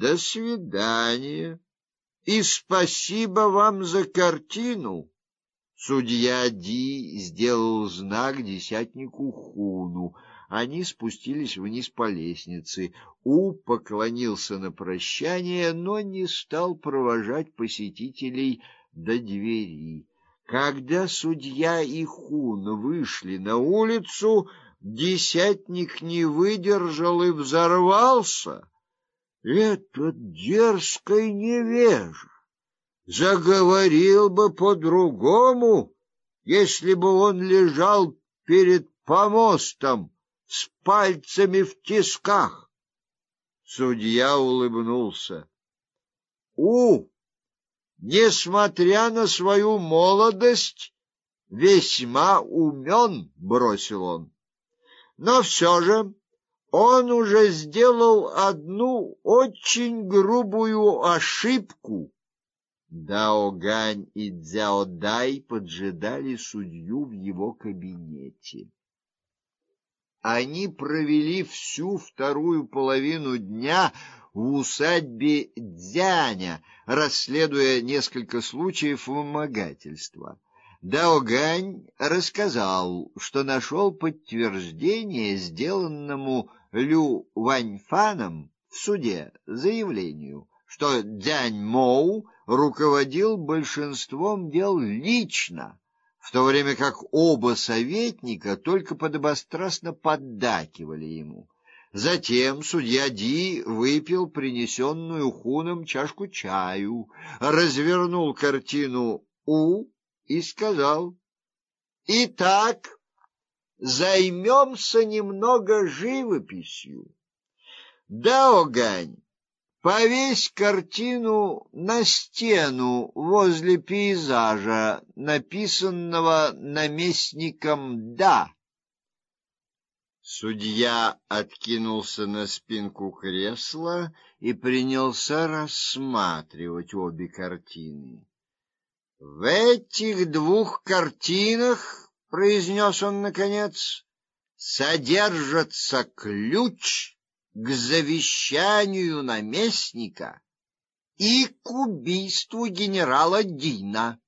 До свидания. И спасибо вам за картину. Судья Ди сделал знак десятнику Хуну. Они спустились вниз по лестнице. У поклонился на прощание, но не стал провожать посетителей до двери. Когда судья и Хун вышли на улицу, десятник не выдержал и взорвался. Этот дерзкий невежа заговорил бы по-другому, если бы он лежал перед помостом с пальцами в тисках. Судья улыбнулся. У, несмотря на свою молодость, весьма умен, бросил он. Но все же он уже сделал одну очень грубую ошибку. Даогань и Цзяодай поджидали судью в его кабинете. Они провели всю вторую половину дня в усадьбе Дзяня, расследуя несколько случаев вымогательства. Даогань рассказал, что нашел подтверждение сделанному Лю Ваньфаном в суде заявлению, что Дзянь Моу руководил большинством дел лично, в то время как оба советника только подобострастно поддакивали ему. Затем судья Ди выпил принесенную хуном чашку чаю, развернул картину У и сказал: "Итак, займемся немного живописью. Даогань, Повесь картину на стену возле пейзажа, написанного наместником Да. Судья откинулся на спинку кресла и принялся рассматривать обе картины. В этих двух картинах, произнес он наконец, содержится ключ к завещанию наместника и к убийству генерала Дина.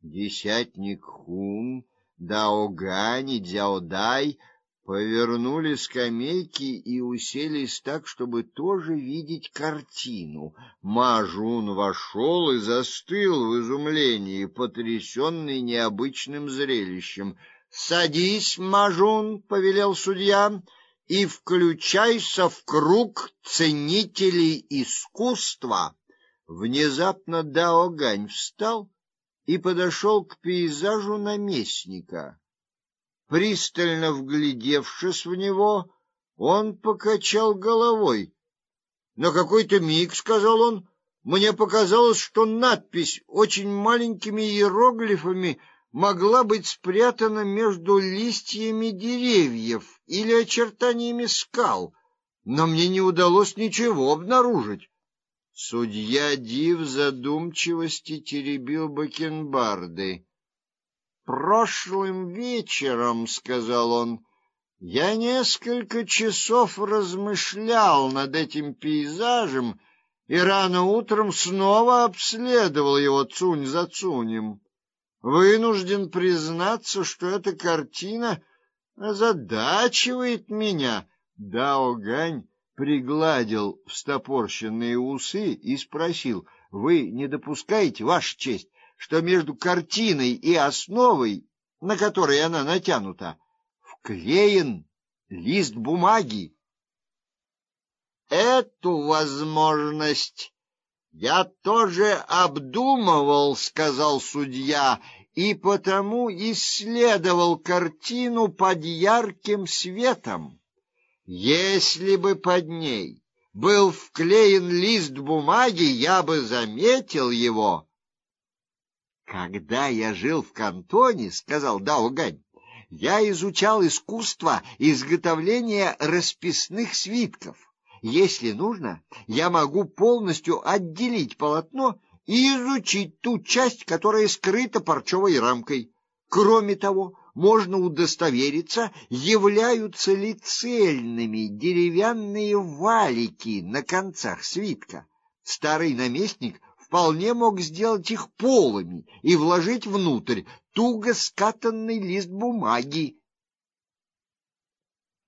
Десятник Хун, Даогань и Дзяодай повернули скамейки и уселись так, чтобы тоже видеть картину. Мажун вошел и застыл в изумлении, потрясенный необычным зрелищем. "Садись, Мажун", повелел судья и включайся в круг ценителей искусства. Внезапно Даогань встал и подошел к пейзажу наместника. Пристально вглядевшись в него, он покачал головой. На какой-то миг, сказал он, мне показалось, что надпись очень маленькими иероглифами могла быть спрятана между листьями деревьев или очертаниями скал, но мне не удалось ничего обнаружить. Судья Див задумчивости теребил бакенбарды. Прошлым вечером, сказал он, я несколько часов размышлял над этим пейзажем и рано утром снова обследовал его цунь за цунем. Вынужден признаться, что эта картина озадачивает меня. Дао Гань пригладил встопорщенные усы и спросил: "Вы не допускаете, ваша честь, что между картиной и основой, на которой она натянута, вклеен лист бумаги?" Эту возможность я тоже обдумывал, сказал судья, и потому исследовал картину под ярким светом. Если бы под ней был вклеен лист бумаги, я бы заметил его. Когда я жил в кантоне, сказал Даугань, я изучал искусство изготовления расписных свитков. Если нужно, я могу полностью отделить полотно и изучить ту часть, которая скрыта парчевой рамкой. Кроме того, можно удостовериться, являются ли цельными деревянные валики на концах свитка. Старый наместник вполне мог сделать их полыми и вложить внутрь туго скатанный лист бумаги,